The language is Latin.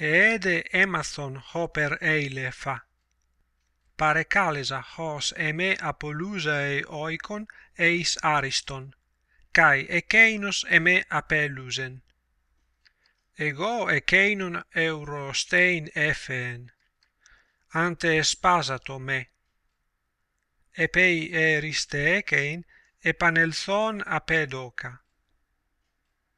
ede emason hoper eile fa. Pare calesa hos eme apolusae oikon eis ariston, kai ekeinos eme apelusen. Ego ekeinon eurostein efeen, ante espasato me. Epei eristekein epanelthon apedoka.